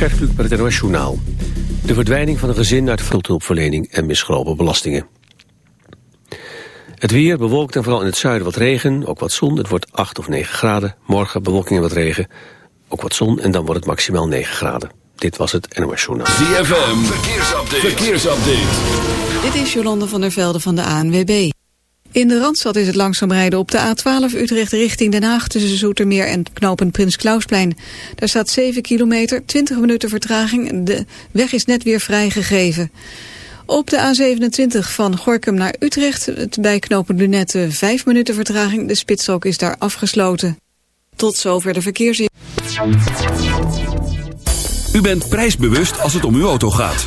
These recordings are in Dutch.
Gert Kluk met het NOS Journaal. De verdwijning van een gezin uit vruchthulpverlening en misgelopen belastingen. Het weer bewolkt en vooral in het zuiden wat regen, ook wat zon. Het wordt 8 of 9 graden. Morgen bewolking en wat regen, ook wat zon en dan wordt het maximaal 9 graden. Dit was het NOS Journaal. ZFM, verkeersupdate. verkeersupdate. Dit is Jolande van der Velde van de ANWB. In de Randstad is het langzaam rijden op de A12 Utrecht richting Den Haag... tussen Zoetermeer en knooppunt Prins Klausplein. Daar staat 7 kilometer, 20 minuten vertraging. De weg is net weer vrijgegeven. Op de A27 van Gorkum naar Utrecht, bij knooppunt Lunette 5 minuten vertraging. De spitsstrook is daar afgesloten. Tot zover de verkeersin. U bent prijsbewust als het om uw auto gaat.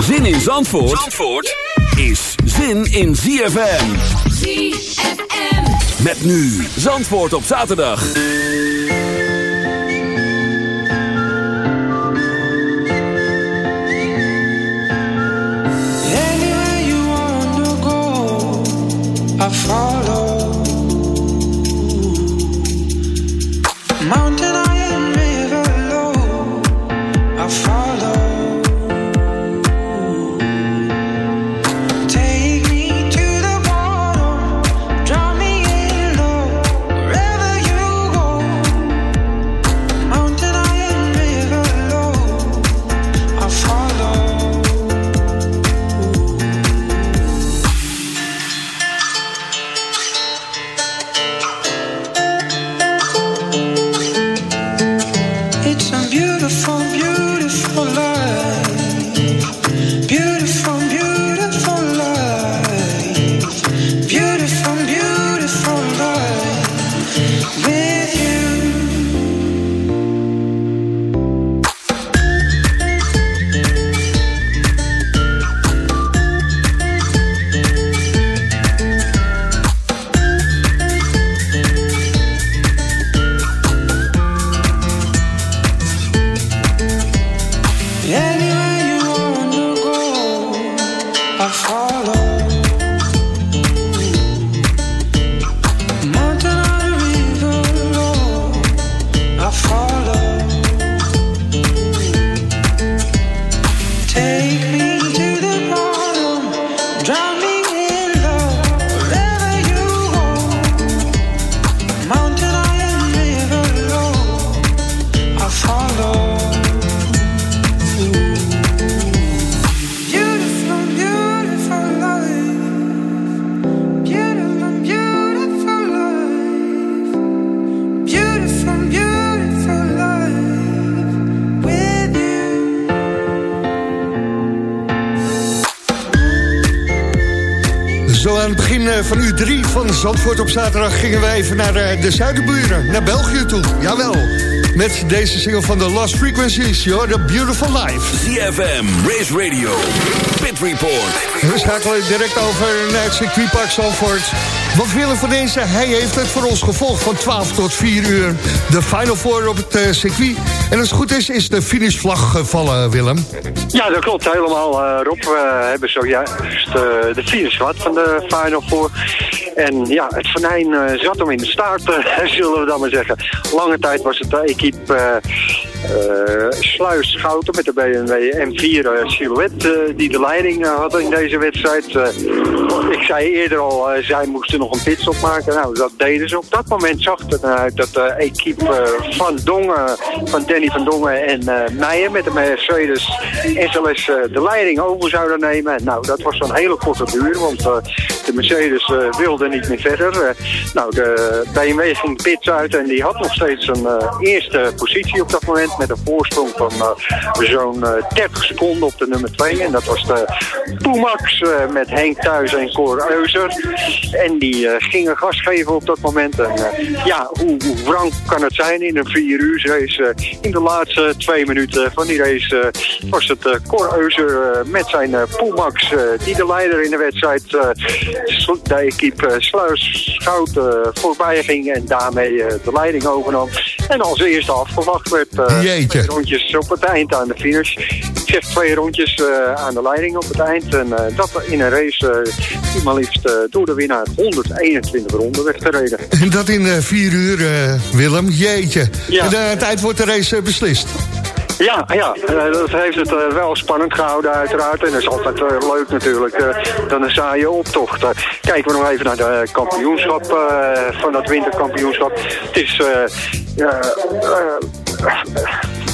Zin in Zandvoort, Zandvoort is zin in ZFM. ZFM. Met nu Zandvoort op zaterdag. Anywhere you wanna go, I follow. Van uur 3 van Zandvoort op zaterdag gingen we even naar eh, de zuidenburen, naar België toe. Jawel, met deze single van de Lost Frequencies, You're the Beautiful Life. ZFM, Race Radio, Pit Report. We schakelen direct over naar het circuitpark Zandvoort. Want Willem van deze, hij heeft het voor ons gevolgd van 12 tot 4 uur. De Final Four op het eh, circuit. En als het goed is, is de finishvlag gevallen, Willem. Ja, dat klopt helemaal, eh, Rob. We hebben zojuist uh, de finish gehad van de Final Four. En ja, het venijn eh, zat hem in de staart, zullen we dan maar zeggen. Lange tijd was het de equipe Sluis Schouten met de BMW M4 eh, Silhouette... die de leiding had in deze wedstrijd. Eh, ik zei eerder al, eh, zij moesten nog een pitstop maken. Nou, dat deden ze. Op dat moment zag het eruit dat de equipe eh, van Dongen, van Danny van Dongen en eh, Meijer met de Mercedes SLS eh, de leiding over zouden nemen. Nou, dat was zo'n hele korte duur, want eh, de Mercedes eh, wilde niet meer verder. Eh, nou, de BMW ging pits uit en die had nog steeds een eh, eerste positie op dat moment met een voorsprong van eh, zo'n eh, 30 seconden op de nummer 2. En dat was de Pumax eh, met Henk Thuis en Cor Euser. En die eh, gingen gas geven op dat moment. En eh, ja, hoe, hoe wrang kan het zijn in een 4 uur race? eh, in de laatste twee minuten van die race was het Cor Euser met zijn eh, die de leider in de wedstrijd de equipe Sluis-Schout eh, voorbij ging en daarmee de leiding overnam. En als eerste afgewacht werd twee rondjes op het eind aan de finish. Ik zeg twee rondjes aan de leiding op het eind. En dat in een race die maar liefst eh, door de winnaar 121 ronden werd gereden. En dat in eh, vier uur, eh, Willem. Jeetje. Ja. En aan het eind wordt de race beslist. Ja, ja dat heeft het wel spannend gehouden uiteraard. En dat is altijd leuk natuurlijk. dan een saaie optocht. Kijken we nog even naar de kampioenschap van dat winterkampioenschap. Het is... ja,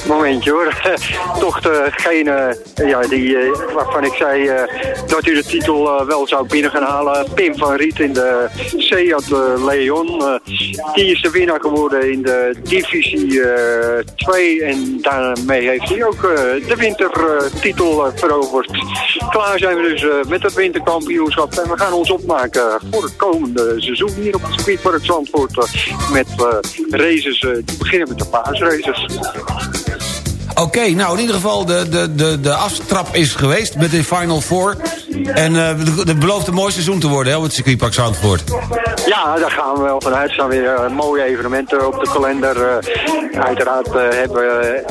momentje hoor. Toch degene ja, die, eh, waarvan ik zei eh, dat hij de titel eh, wel zou binnen gaan halen. Pim van Riet in de Seat eh, Leon. Eh, die is de winnaar geworden in de divisie 2. en daarmee heeft hij ook eh, de wintertitel eh, veroverd. Klaar zijn we dus eh, met het winterkampioenschap. En we gaan ons opmaken voor het komende seizoen hier op het circuitpark Zandvoort. eh, met eh, races eh, die beginnen met de paasraces. Oké, nou in ieder geval de, de, de, de aftrap is geweest met de Final Four. En eh het belooft een mooi seizoen te worden hè, op het circuitpark Zandvoort. Ja, daar gaan we wel vanuit. Er staan weer eh, mooie evenementen op de kalender. Eh, uiteraard eh, hebben we,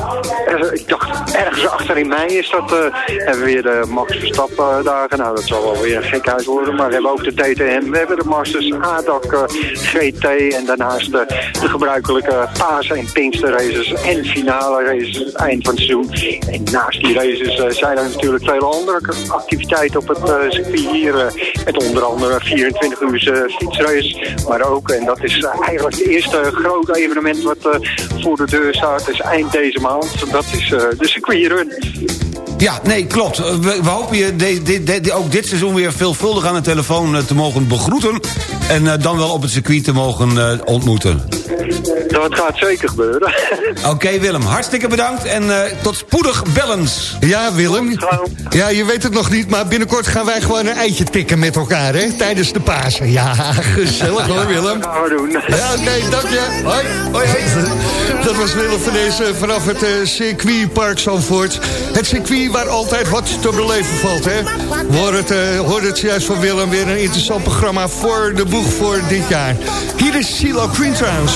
eh, ik dacht, ergens achter in mei is dat, eh, hebben we weer de Max Verstappen dagen. Nou, dat zal wel weer een gekhuis worden. Maar we hebben ook de DTM, we hebben de Masters, ADAC, eh, GT en daarnaast de, de gebruikelijke Pasen en Pinkster races en finale races eind van het seizoen. En naast die races eh, zijn er natuurlijk vele andere activiteiten op het eh, circuit hier. eh, met onder andere 24 uur fietsrace. Maar ook, en dat is eigenlijk het eerste grote evenement wat voor de deur staat, is eind deze maand. Dat is de circuitrun. Ja, nee, klopt. We, hopen je ook dit seizoen weer veelvuldig aan de telefoon te mogen begroeten. En dan wel op het circuit te mogen ontmoeten. Dat gaat zeker gebeuren. Oké Willem, hartstikke bedankt en eh, tot spoedig bellens. Ja, Willem. Ja, je weet het nog niet, maar binnenkort gaan wij gewoon een eitje tikken met elkaar, hè? Tijdens de Pasen. Ja, gezellig hoor, Willem. Dat gaan we doen. Ja, oké, dank je. Hoi. Hoi, hoi. Dat was Willem van deze vanaf het eh, circuitpark Zandvoort. Het circuit waar altijd wat te beleven valt, hè? Hoorden het, eh, hoorden het juist van Willem. Weer een interessant programma voor de boeg voor dit jaar. Hier is CeeLo Green trouwens.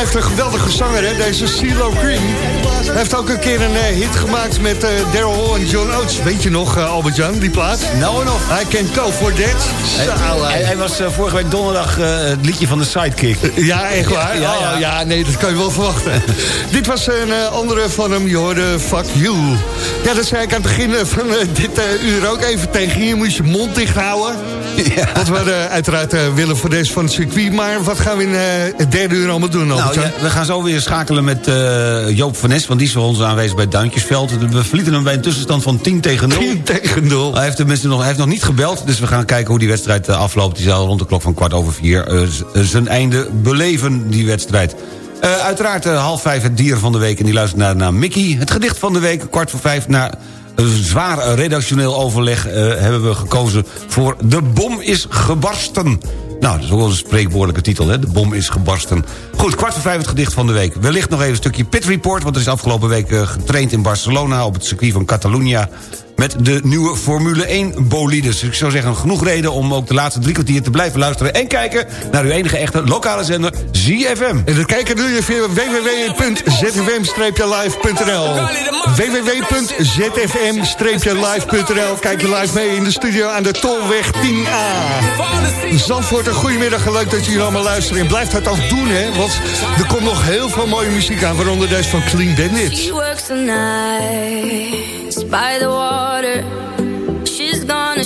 Blijft een geweldige zanger, hè? deze CeeLo Green. Hij heeft ook een keer een eh, hit gemaakt met eh, Daryl Hall en John Oates. Weet je nog, uh, Albert-Jan, die plaat? Nou en nog. I can go for that. Hij, hij, hij was eh, vorige week donderdag eh, het liedje van de Sidekick. Ja, echt waar? Ja, ja, Oh, ja. nee, dat kan je wel verwachten. Dit was een eh, andere van hem, je hoorde Fuck You. Ja, dat zei ik aan het begin eh, van eh, dit eh, uur ook even tegen je. Je moet je mond dicht houden. Ja. Want we hadden uiteraard eh, Willem voor deze van het circuit. Maar wat gaan we in eh, het derde uur allemaal doen, Nou, ja, we gaan zo weer schakelen met eh, Joop van Nes... want die is voor ons aanwezig bij Duintjesveld. We verlieten hem bij een tussenstand van 10 tegen 0. 10 tegen 0. Hij heeft, tenminste nog, hij heeft nog niet gebeld, dus we gaan kijken hoe die wedstrijd eh, afloopt. Die zal rond de klok van kwart over vier eh, eh, zijn einde beleven, die wedstrijd. Eh, uiteraard eh, half vijf het dier van de week en die luistert naar, naar Mickey. Het gedicht van de week, kwart voor vijf, na een zwaar redactioneel overleg... eh, hebben we gekozen voor De Bom is gebarsten. Nou, dat is ook wel een spreekwoordelijke titel, hè? De bom is gebarsten. Goed, kwart voor vijf het gedicht van de week. Wellicht nog even een stukje pit report... want er is afgelopen week eh, getraind in Barcelona... op het circuit van Catalunya met de nieuwe Formule 1 bolides. Dus ik zou zeggen, genoeg reden om ook de laatste drie kwartier te blijven luisteren... en kijken naar uw enige echte lokale zender, ZFM. En dat kijken doe je via www.zfm-live.nl www.zfm-live.nl Kijk je live mee in de studio aan de Tolweg 10A. Zandvoort, een goedemiddag leuk dat jullie allemaal luisteren. En blijf dat ook doen, hè, want er komt nog heel veel mooie muziek aan... waaronder deze van Clean Bandit. She works the nights by the water.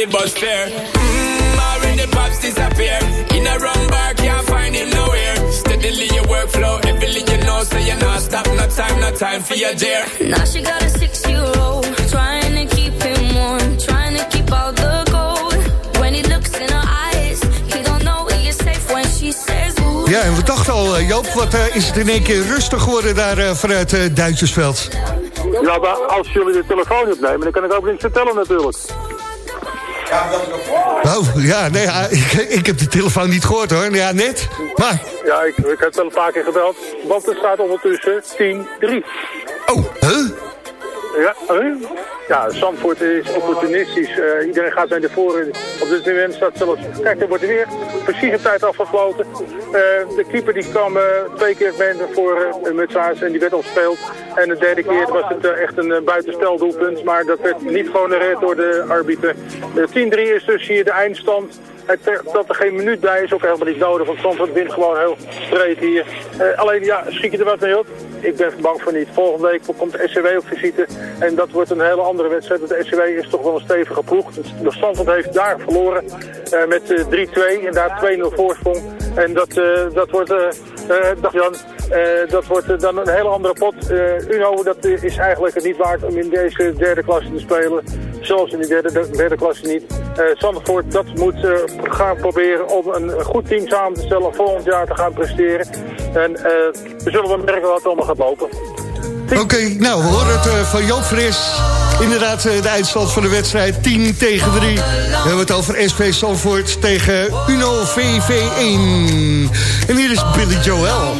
the bus fare. Mmm, already pops disappear. In a wrong bar, can't find him nowhere. Steadily your workflow, everything you know, so you're not stop, no time, no time for your dear. Now she got a six-year-old trying to keep him warm, trying to keep all the gold. When he looks in her eyes, he don't know he is safe when she says, Ooh. Ja, en we dachten al, eh, Joop, wat eh, is het in één keer rustig geworden daar eh, vanuit eh Duitsersveld? Ja, maar als jullie de telefoon opnemen, dan kan ik ook niks vertellen natuurlijk. Oh, ja, nee, ja, ik, ik heb de telefoon niet gehoord hoor. Ja, net. Maar, Ja, ik, ik heb wel een paar keer gebeld, want er staat ondertussen 10-3. oh, huh? Ja, huh? ja, Zandvoort is opportunistisch. Eh, iedereen gaat de voren. Op dit moment staat zelfs... Kijk, er wordt weer precies op tijd afgefloten. Eh, de keeper die kwam eh, twee keer voor uh, Mutsaars en die werd opgespeeld. En de derde keer was het eh, echt een buitenspeldoelpunt. Maar dat werd niet gehonoreerd door de arbiter. Uh, 10-3 is dus hier de eindstand. Dat er geen minuut bij is ook helemaal niet nodig. Want Zandvoort wint gewoon heel breed hier. Uh, alleen, ja, schiet je er wat mee op? Ik ben bang voor niet. Volgende week komt de SCW op visite. En dat wordt een hele andere wedstrijd. De SCW is toch wel een stevige ploeg. De Zandvoort heeft daar verloren uh, met uh, 3-2. En daar 2-0 voorsprong. En dat, dat wordt, dag Jan, dat wordt dan een hele andere pot. Uno, dat is eigenlijk niet waard om in deze derde klasse te spelen. Zelfs in die derde, derde klasse niet. Zandvoort, dat moet gaan proberen om een goed team samen te stellen. Volgend jaar te gaan presteren. En we zullen wel merken wat allemaal gaat lopen. Oké, nou, we horen het uh, van Joop Fris. Inderdaad, uh, de eindstand van de wedstrijd 10 tegen 3. We hebben het over SP Zandvoort tegen Uno VV1. En hier is Billy Joel.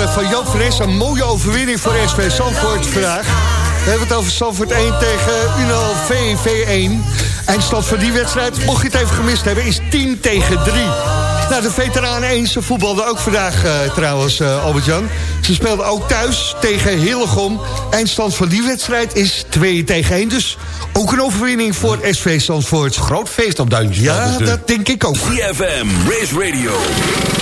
Van Joop Fres. Een mooie overwinning voor SV Zandvoort vandaag. We hebben het over Zandvoort 1 tegen Uno VV1. Eindstand van die wedstrijd, mocht je het even gemist hebben, is 10 tegen 3. Nou, de veteranen 1 ze voetbalden ook vandaag eh, trouwens, eh, Albert-Jan. Ze speelden ook thuis tegen Hillegom. Eindstand van die wedstrijd is 2 tegen 1. Dus ook een overwinning voor SV Zandvoort. Groot feest op Duintjesveld. Ja, dus, dat denk ik ook. CFM, Race Radio,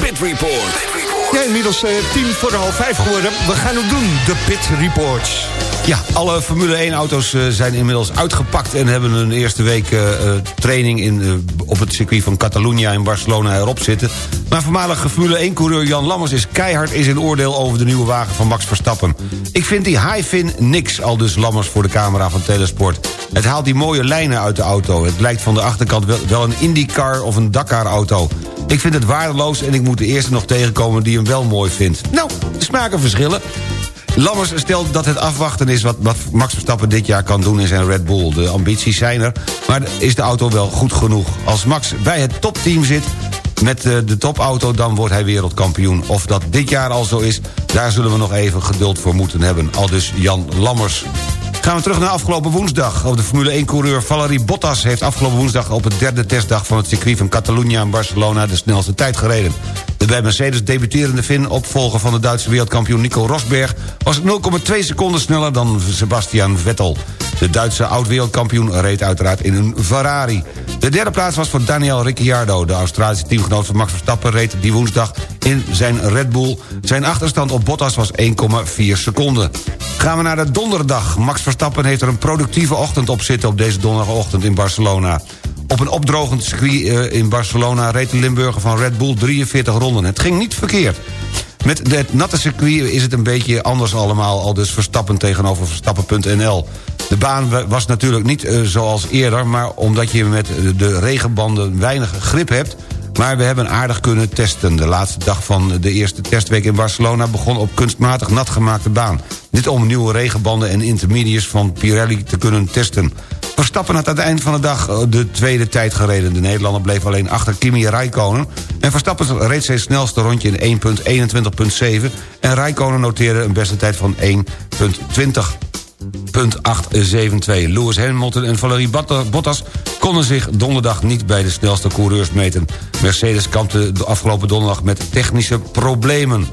Pit Report. Ja, inmiddels eh, tien voor half vijf geworden. We gaan het doen, de Pit Reports. Ja, alle Formule 1-auto's zijn inmiddels uitgepakt... en hebben een eerste week eh, eh, training in, eh, op het circuit van Catalunya in Barcelona erop zitten. Maar voormalige Formule 1-coureur Jan Lammers is keihard in zijn oordeel... over de nieuwe wagen van Max Verstappen. Ik vind die high-fin niks, al dus Lammers voor de camera van Telesport. Het haalt die mooie lijnen uit de auto. Het lijkt van de achterkant wel, wel een IndyCar of een Dakar-auto. Ik vind het waardeloos en ik moet de eerste nog tegenkomen die hem wel mooi vindt. Nou, de smaken verschillen. Lammers stelt dat het afwachten is wat, Max Verstappen dit jaar kan doen in zijn Red Bull. De ambities zijn er, maar is de auto wel goed genoeg? Als Max bij het topteam zit met eh, de topauto, dan wordt hij wereldkampioen. Of dat dit jaar al zo is, daar zullen we nog even geduld voor moeten hebben. Al dus Jan Lammers. Gaan we terug naar afgelopen woensdag. De Formule 1-coureur Valerie Bottas heeft afgelopen woensdag... op het derde testdag van het circuit van Catalunya in Barcelona... de snelste tijd gereden. De bij Mercedes debuterende Finn, opvolger van de Duitse wereldkampioen Nico Rosberg... was 0,2 seconden sneller dan Sebastian Vettel. De Duitse oud-wereldkampioen reed uiteraard in een Ferrari. De derde plaats was voor Daniel Ricciardo. De Australische teamgenoot van Max Verstappen reed die woensdag in zijn Red Bull. Zijn achterstand op Bottas was 1,4 seconden. Gaan we naar de donderdag. Max Verstappen heeft er een productieve ochtend op zitten... op deze donderdagochtend in Barcelona. Op een opdrogend circuit eh, in Barcelona reed de Limburger van Red Bull 43 ronden. Het ging niet verkeerd. Met het natte circuit is het een beetje anders allemaal... al dus Verstappen tegenover Verstappen.nl. De baan was natuurlijk niet uh, zoals eerder... maar omdat je met de regenbanden weinig grip hebt... Maar we hebben aardig kunnen testen. De laatste dag van de eerste testweek in Barcelona... begon op kunstmatig natgemaakte baan. Dit om nieuwe regenbanden en intermediates van Pirelli te kunnen testen. Verstappen had aan het eind van de dag eh, de tweede tijd gereden. De Nederlander bleef alleen achter Kimi Räikkönen... en Verstappen reed zijn snelste rondje in 1.21.7... en Räikkönen noteerde een beste tijd van 1.20. 872. Lewis Hamilton en Valerie Bottas konden zich donderdag niet bij de snelste coureurs meten. Mercedes kampte de afgelopen donderdag met technische problemen.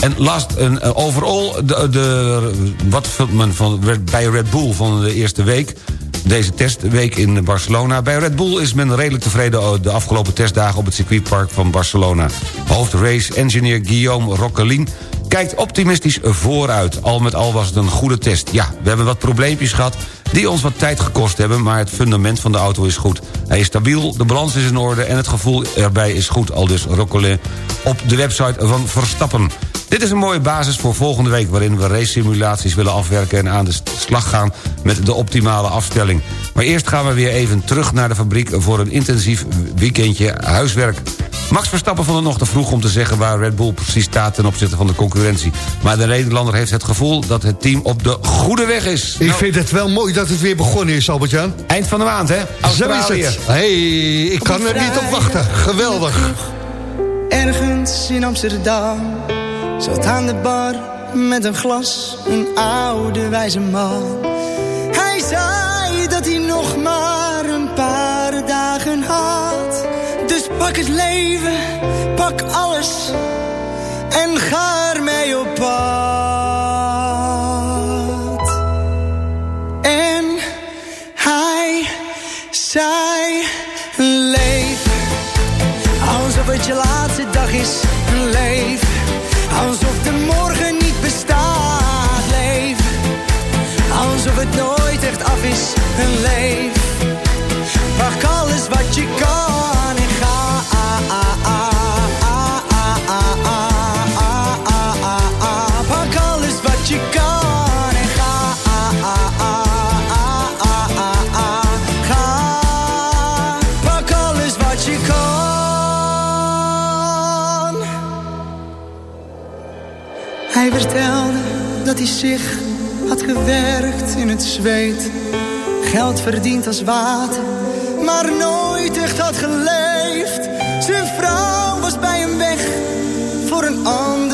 En last en uh, overall, de, de, wat vindt men van, bij Red Bull van de eerste week deze testweek in Barcelona. Bij Red Bull is men redelijk tevreden de afgelopen testdagen op het circuitpark van Barcelona. Hoofdrace engineer Guillaume Rockelin kijkt optimistisch vooruit. Al met al was het een goede test. Ja, we hebben wat probleempjes gehad die ons wat tijd gekost hebben... maar het fundament van de auto is goed. Hij is stabiel, de balans is in orde en het gevoel erbij is goed... al dus Roccolin op de website van Verstappen. Dit is een mooie basis voor volgende week... waarin we race simulaties willen afwerken en aan de slag gaan... met de optimale afstelling. Maar eerst gaan we weer even terug naar de fabriek... voor een intensief weekendje huiswerk. Max Verstappen vond het nog te vroeg om te zeggen... waar Red Bull precies staat ten opzichte van de concurrentie. Maar de Nederlander heeft het gevoel dat het team op de goede weg is. Ik vind het wel mooi dat het weer begonnen is, Albert-Jan. Eind van de maand, hè? Zo is het. hey, ik kan er niet op wachten. Geweldig. Ergens in Amsterdam zat aan de bar met een glas een oude wijze man. Hij zei dat hij nog maar een paar dagen had. Dus pak het leven, pak alles en ga dat hij zich had gewerkt in het zweet. Geld verdiend als water, maar nooit echt had geleefd. Zijn vrouw was bij hem weg, voor een ander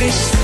laatste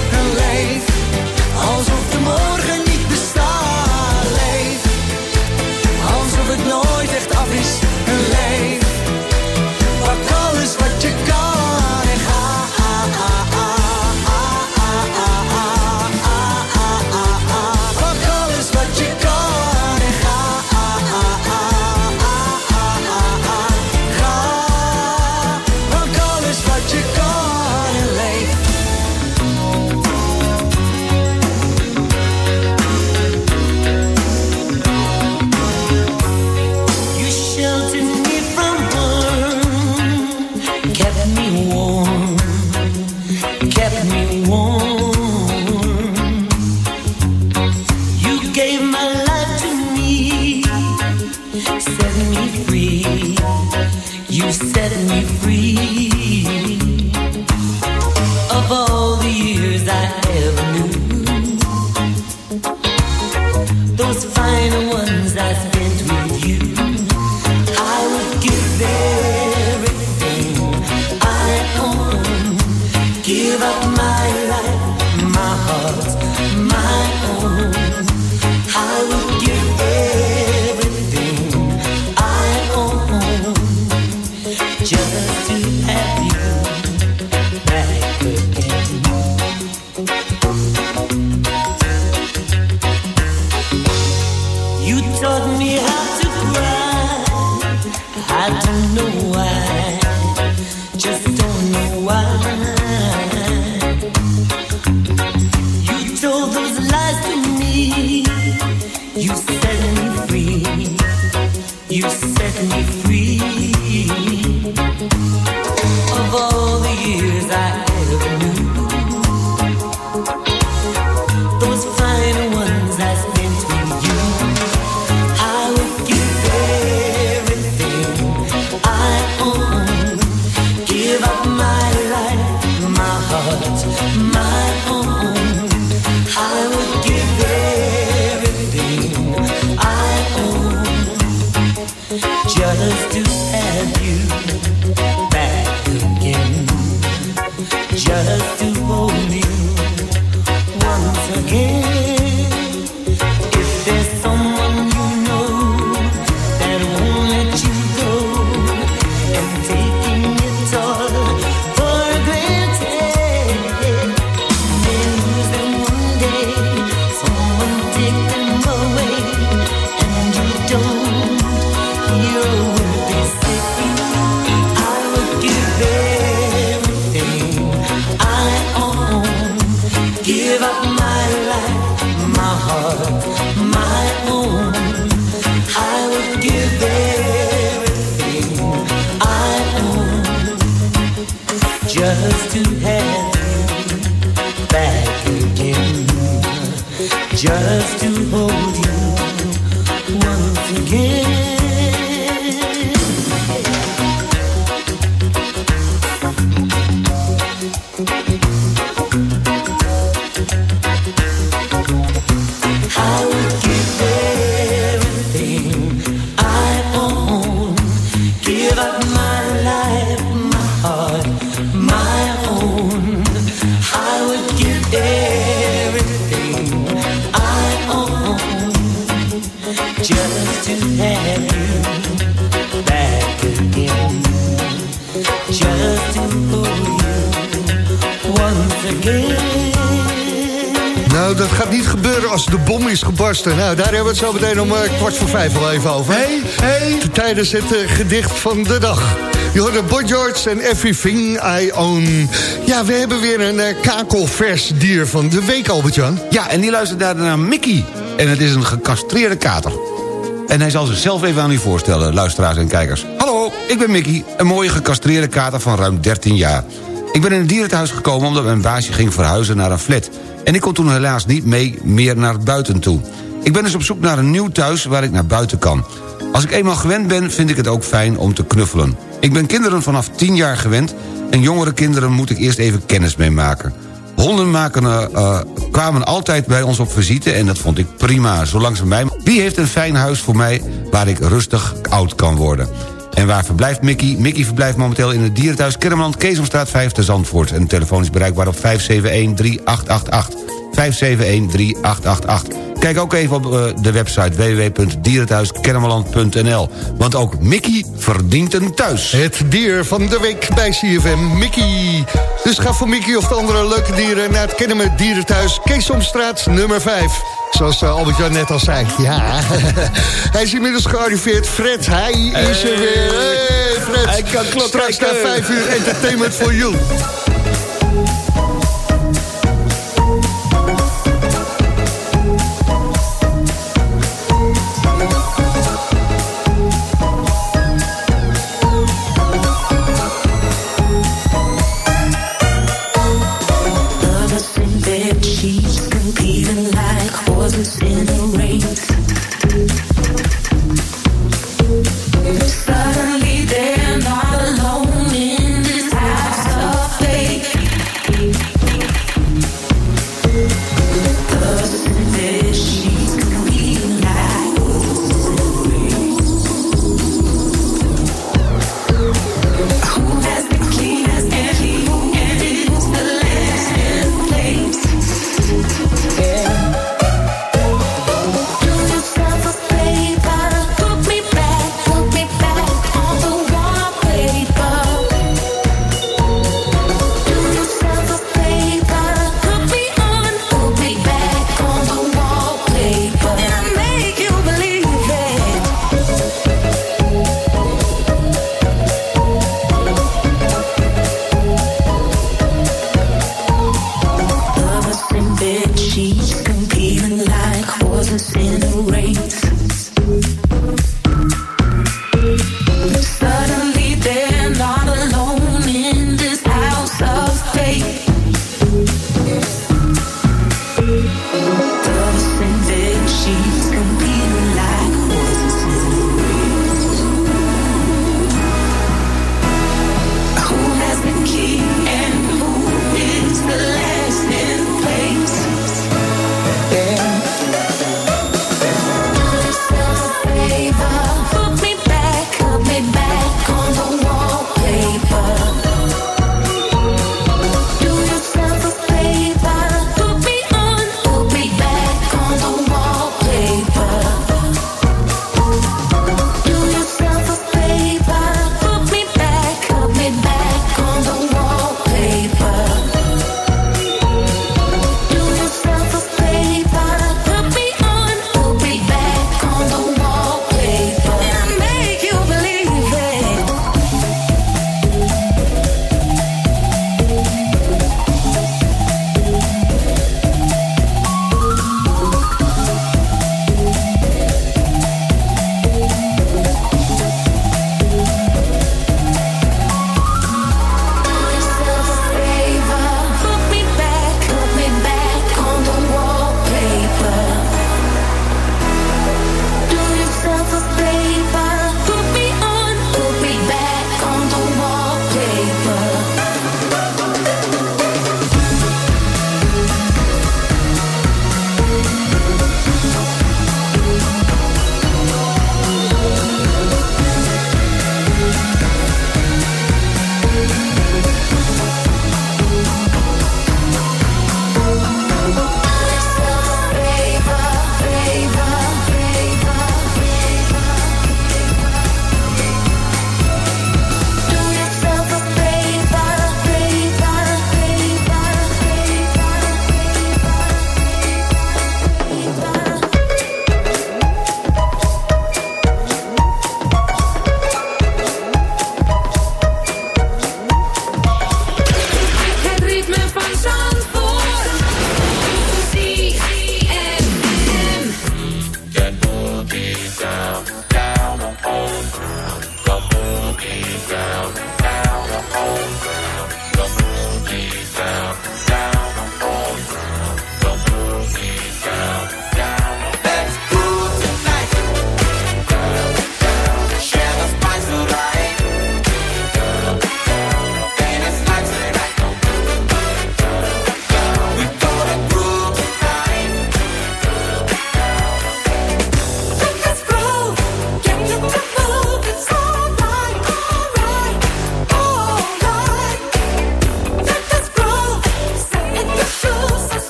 You set me free Nou, dat gaat niet gebeuren als de bom is gebarsten. Nou, daar hebben we het zo meteen om eh, kwart voor vijf al even over. Hey, hey. Tijdens het eh, gedicht van de dag. Je hoorde Boy George en Everything I Own. Ja, we hebben weer een eh, kakelvers dier van de week, Albert-Jan. Ja, en die luistert daar naar Mickey. En het is een gecastreerde kater. En hij zal zichzelf even aan u voorstellen, luisteraars en kijkers. Hallo, ik ben Mickey, een mooie gecastreerde kater van ruim 13 jaar. Ik ben in het dierenthuis gekomen omdat mijn baasje ging verhuizen naar een flat. En ik kon toen helaas niet mee meer naar buiten toe. Ik ben dus op zoek naar een nieuw thuis waar ik naar buiten kan. Als ik eenmaal gewend ben, vind ik het ook fijn om te knuffelen. Ik ben kinderen vanaf 10 jaar gewend... en jongere kinderen moet ik eerst even kennis mee maken. Honden eh, eh, kwamen altijd bij ons op visite en dat vond ik prima. Zolang ze mij... Wie heeft een fijn huis voor mij waar ik rustig oud kan worden? En waar verblijft Mickey? Mickey verblijft momenteel in het dierenthuis Kermeland... Keesomstraat 5 te Zandvoort. En de telefoon is bereikbaar op 571-3888. 571-3888. Kijk ook even op eh, de website www.dierenthuiskennemerland.nl. Want ook Mickey verdient een thuis. Het dier van de week bij CFM, Mickey. Dus ga voor Mickey of de andere leuke dieren... naar het Kennemer Dierenthuis, Keesomstraat nummer 5. Zoals eh, Albert-Jan net al zei. Ja, hij is inmiddels gearriveerd. Fred, hij is er weer. Hey, Fred. Hij kan klokken. Straks na 5 uur entertainment for you.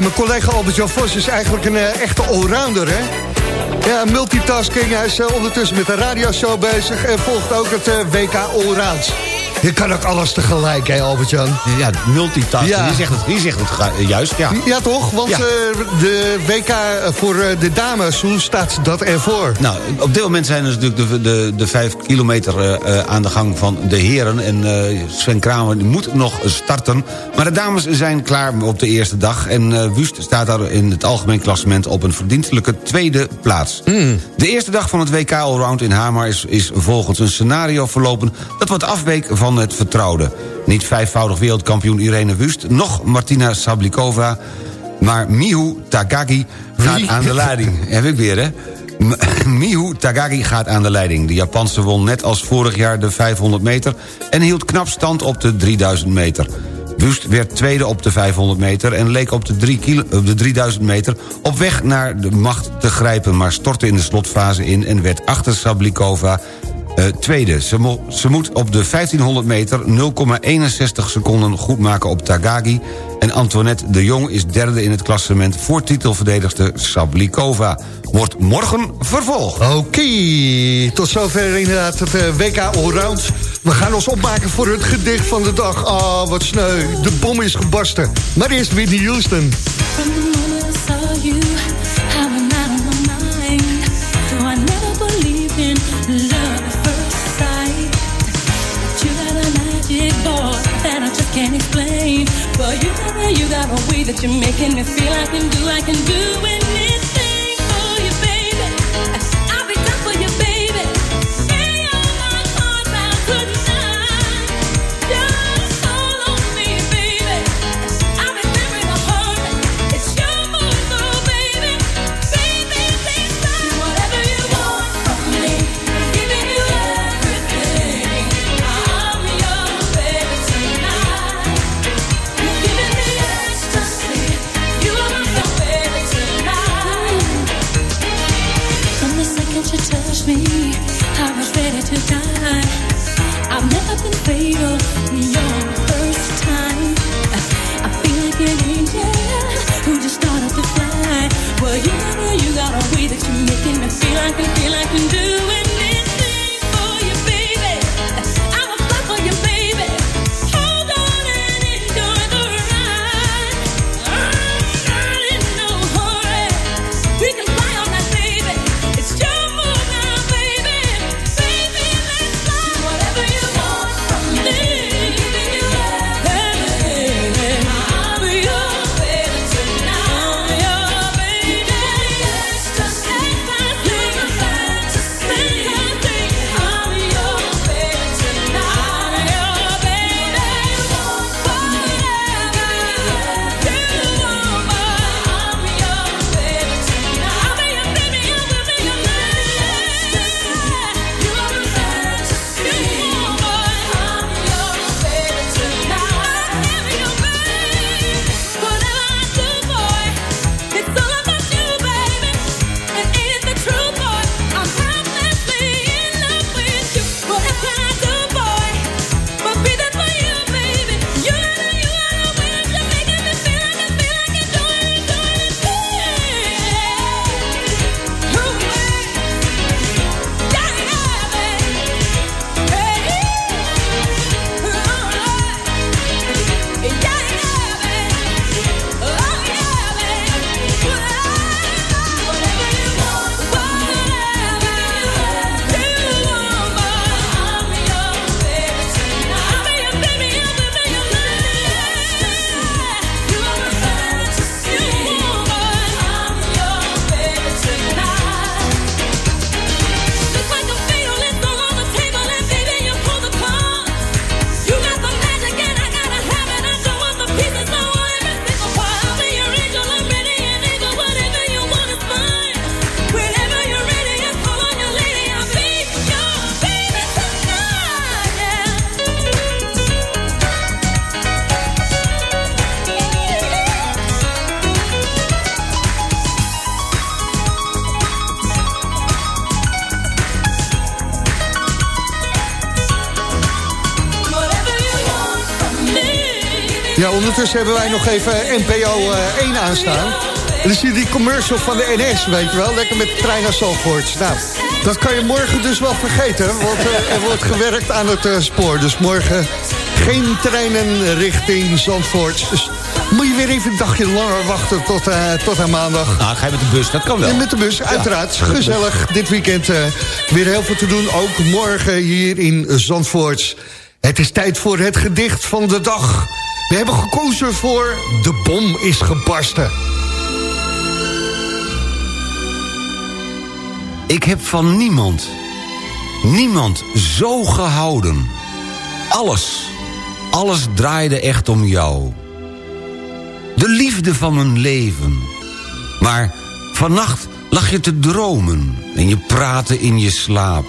Mijn collega Albert-Jan Vos is eigenlijk een eh, echte allrounder, hè? Ja, multitasking. Hij is eh, ondertussen met de radioshow bezig... en volgt ook het eh, WK Allround. Je kan ook alles tegelijk, hè, Albert-Jan? Ja, multitasking. Ja. Die zegt het, die zegt het juist, ja. Ja, toch? Want Ja. eh, de WK voor eh, de dames, hoe staat dat ervoor? Nou, op dit moment zijn er natuurlijk de, de, de vijf kilometer eh, aan de gang van de heren. En Sven Kramer moet nog starten. Maar de dames zijn klaar op de eerste dag. En Wust staat daar in het algemeen klassement op een verdienstelijke tweede plaats. De eerste dag van het WK Allround in Hamar is, is volgens een scenario verlopen... dat wat afweek van het vertrouwde. Niet vijfvoudig wereldkampioen Irene Wust, nog Martina Sablikova... maar Mihu Takagi gaat aan de leiding. Heb ik weer, hè? Mihu Tagagi gaat aan de leiding. De Japanse won net als vorig jaar de 500 meter... en hield knap stand op de 3000 meter. Wust werd tweede op de 500 meter... en leek op de, 3 kilo, op de 3000 meter op weg naar de macht te grijpen... maar stortte in de slotfase in en werd achter Sablikova eh, tweede. Ze, mo- ze moet op de 1500 meter 0,61 seconden goedmaken op Tagagi... en Antoinette de Jong is derde in het klassement... voor titelverdedigster Sablikova. Wordt morgen vervolgd. Oké, tot zover inderdaad het eh, WK Allround. We gaan ons opmaken voor het gedicht van de dag. Oh, wat sneu. De bom is gebarsten. Maar eerst Whitney Houston. From the can't explain. But you a, you got a way that you're making me feel I can do, I can do anything Ondertussen hebben wij nog even NPO eh, 1 aanstaan. En dan zie je die commercial van de NS, weet je wel. Lekker met de trein naar Zandvoort. Nou, dat kan je morgen dus wel vergeten. Want eh, er wordt gewerkt aan het eh, spoor. Dus morgen geen treinen richting Zandvoort. Dus moet je weer even een dagje langer wachten tot, eh, tot aan maandag. Nou, ga je met de bus, dat kan wel. En met de bus, uiteraard. Gezellig. Dit weekend eh, weer heel veel te doen. Ook morgen hier in Zandvoort. Het is tijd voor het gedicht van de dag. We hebben gekozen voor De bom is gebarsten. Ik heb van niemand, niemand zo gehouden. Alles, alles draaide echt om jou. De liefde van mijn leven. Maar vannacht lag je te dromen en je praatte in je slaap.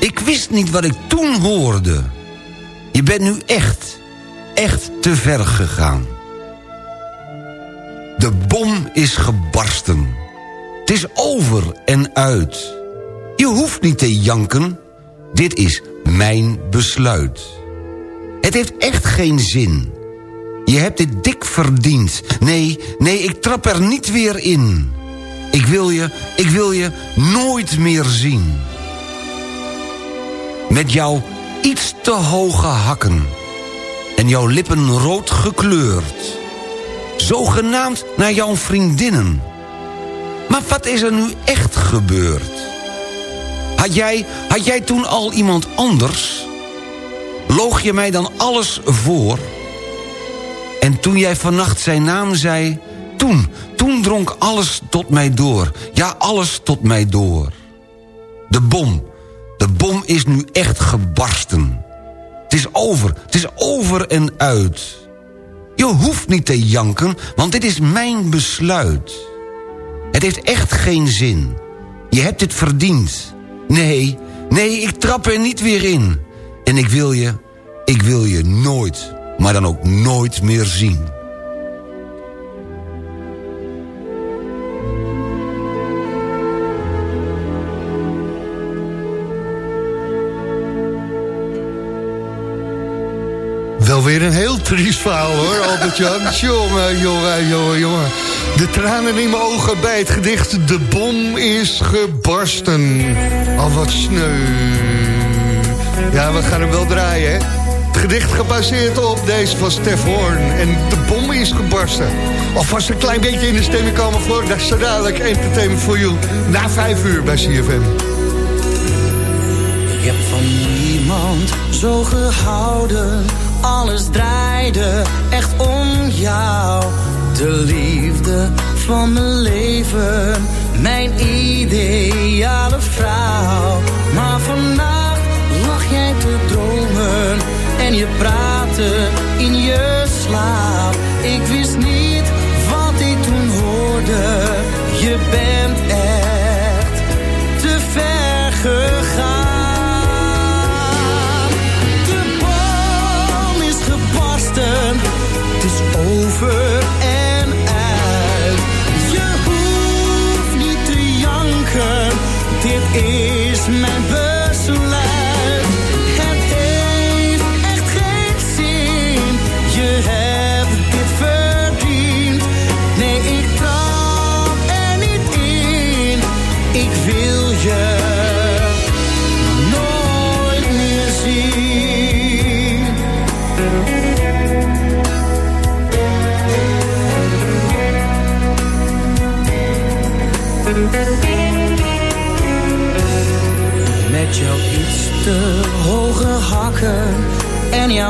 Ik wist niet wat ik toen hoorde. Je bent nu echt, echt te ver gegaan. De bom is gebarsten. Het is over en uit. Je hoeft niet te janken. Dit is mijn besluit. Het heeft echt geen zin. Je hebt dit dik verdiend. Nee, nee, ik trap er niet weer in. Ik wil je, ik wil je nooit meer zien. Met jouw iets te hoge hakken. En jouw lippen rood gekleurd. Zogenaamd naar jouw vriendinnen. Maar wat is er nu echt gebeurd? Had jij, had jij toen al iemand anders? Loog je mij dan alles voor? En toen jij vannacht zijn naam zei... Toen, toen dronk alles tot mij door. Ja, alles tot mij door. De bom, de bom is nu echt gebarsten. Het is over, het is over en uit. Je hoeft niet te janken, want dit is mijn besluit. Het heeft echt geen zin. Je hebt dit verdiend. Nee, nee, ik trap er niet weer in. En ik wil je, ik wil je nooit, maar dan ook nooit meer zien. Wel weer een heel triest verhaal hoor, Albert-Jan. jongen, jongen, jongen, jongen. De tranen in mijn ogen bij het gedicht De bom is gebarsten. Al wat sneu. Ja, we gaan hem wel draaien, hè. Het gedicht gebaseerd op deze van Stef Horn. En de bom is gebarsten. Alvast een klein beetje in de stemming komen voor... dat is zo dadelijk Entertainment for You. Na vijf uur bij CFM. Ik heb van niemand zo gehouden. Alles draaide echt om jou. De liefde van mijn leven. Mijn ideale vrouw. Maar vannacht lag jij te dromen. En je praatte in je slaap. Ik wist niet wat ik toen hoorde. Je bent echt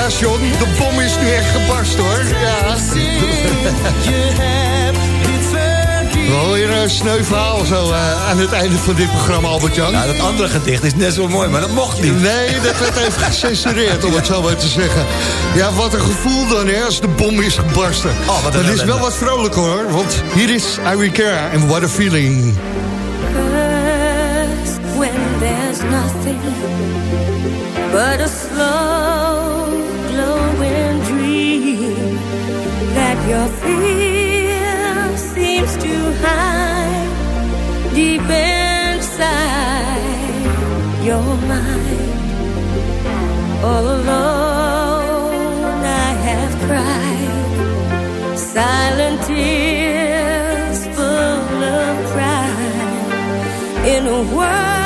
Ja, John, de bom is nu echt gebarst, hoor. Ja. Wel weer een sneu verhaal zo eh, aan het einde van dit programma, Albert-Jan. Ja, dat andere gedicht is net zo mooi, maar dat mocht niet. Nee, dat werd even gecensureerd, om het zo maar te zeggen. Ja, wat een gevoel dan, hè, als de bom is gebarsten. Oh, wat een dat is wel wat vrolijker, hoor. Want hier is Irene Cara en What a Feeling. First, when there's nothing but a slow your fear seems to hide deep inside your mind. All alone, I have cried silent tears full of pride in a world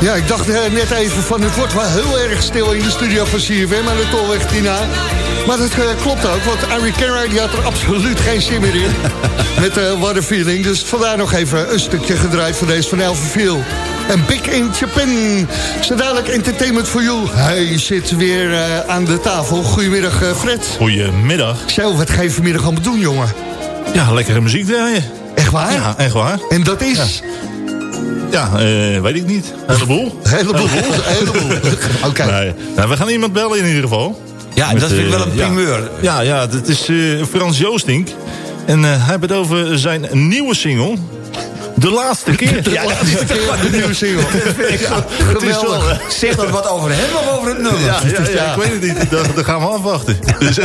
Ja, ik dacht eh, net even van het wordt wel heel erg stil in de studio van CFM aan de Tolweg Tina. Maar dat eh, klopt ook, want Ari Carey die had er absoluut geen zin meer in. met uh, What a Feeling. Dus vandaar nog even een stukje gedraaid van deze van Elverveel. En Big in Japan. Zo dadelijk Entertainment for You. Hij zit weer eh, aan de tafel. Goedemiddag Fred. Goedemiddag. Zo, wat ga je vanmiddag allemaal doen jongen? Ja, lekkere muziek draaien. Echt waar? Ja, echt waar. En dat is? Ja, eh, weet ik niet. Een heleboel. heleboel, heleboel. Oké. Nee, nou, we gaan iemand bellen in ieder geval. Ja, Met, dat vind ik wel eh, een ja. primeur. Ja, ja, dat is eh, Frans Joostink. En hij heeft het over zijn nieuwe single. De laatste keer. De laatste keer de nieuwe single. Het is wel, eh, Zegt dat wat over hem of over het nummer? ja, ja, ja, ik weet het niet. Dat, dat gaan we afwachten. Dus,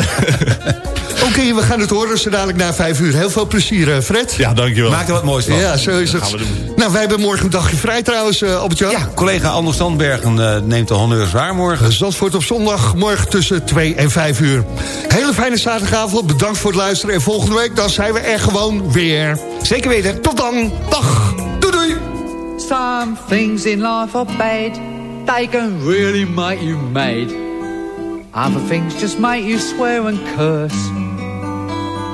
eh, Oké, we gaan het horen zo dadelijk na vijf uur. Heel veel plezier, eh, Fred. ja, dankjewel. Maak er wat moois van. Ja, zo is het. gaan we doen. Nou, wij hebben morgen een dagje vrij trouwens, uh, op het jaar. Ja, collega Anders Sandbergen eh, neemt de honneurs waar morgen. Zandvoort op zondag, morgen tussen 2 en 5 uur. Hele fijne zaterdagavond, bedankt voor het luisteren. En volgende week dan zijn we er gewoon weer. Zeker weten. Tot dan, dag, doei doei. Some things in life are bad. They can really make you mad. Other things just make you swear and curse.